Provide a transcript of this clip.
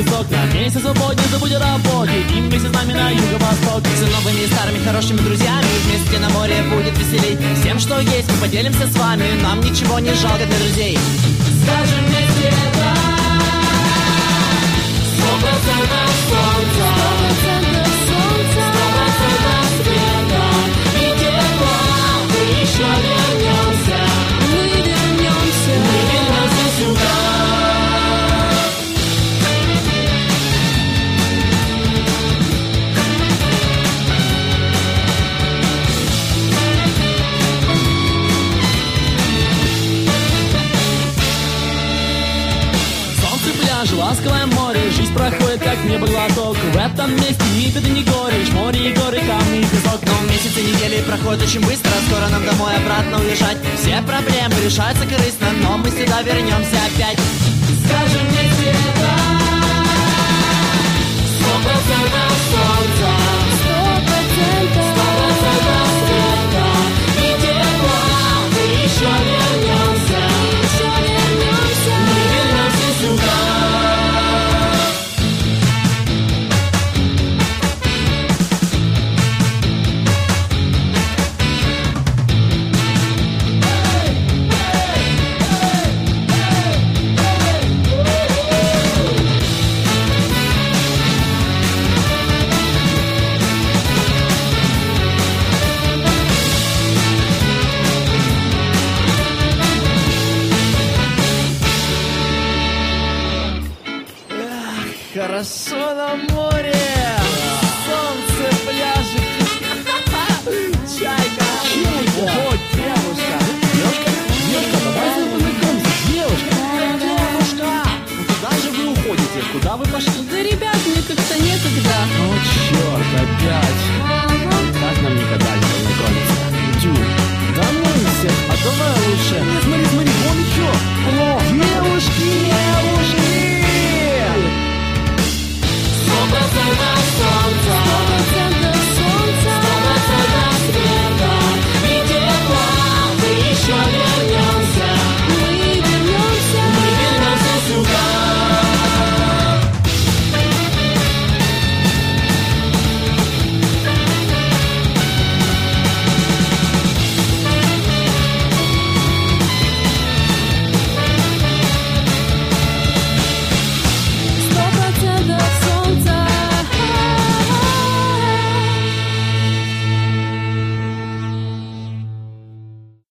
Вместе свободнее забудь о работе. И вместе с нами на юго-восток С новыми старыми хорошими друзьями. Вместе на море будет веселей. Всем, что есть, мы поделимся с вами. Нам ничего не жалко для друзей. Скажем вместе это ласковое море Жизнь проходит, как небо глоток В этом месте ни беды, ни горечь. Море и горы, камни и песок. Но месяцы недели проходят очень быстро. Скоро нам домой обратно уезжать. Все проблемы решаются корыстно Но мы сюда вернемся опять. Скажем вместе это Хорошо на море, солнце, пляжи, чайка, чайка, вот девушка, девушка, девушка, давай познакомимся, девушка, девушка, ну куда же вы уходите, куда вы пошли? Да, ребят, мне как-то некогда. О, черт, опять.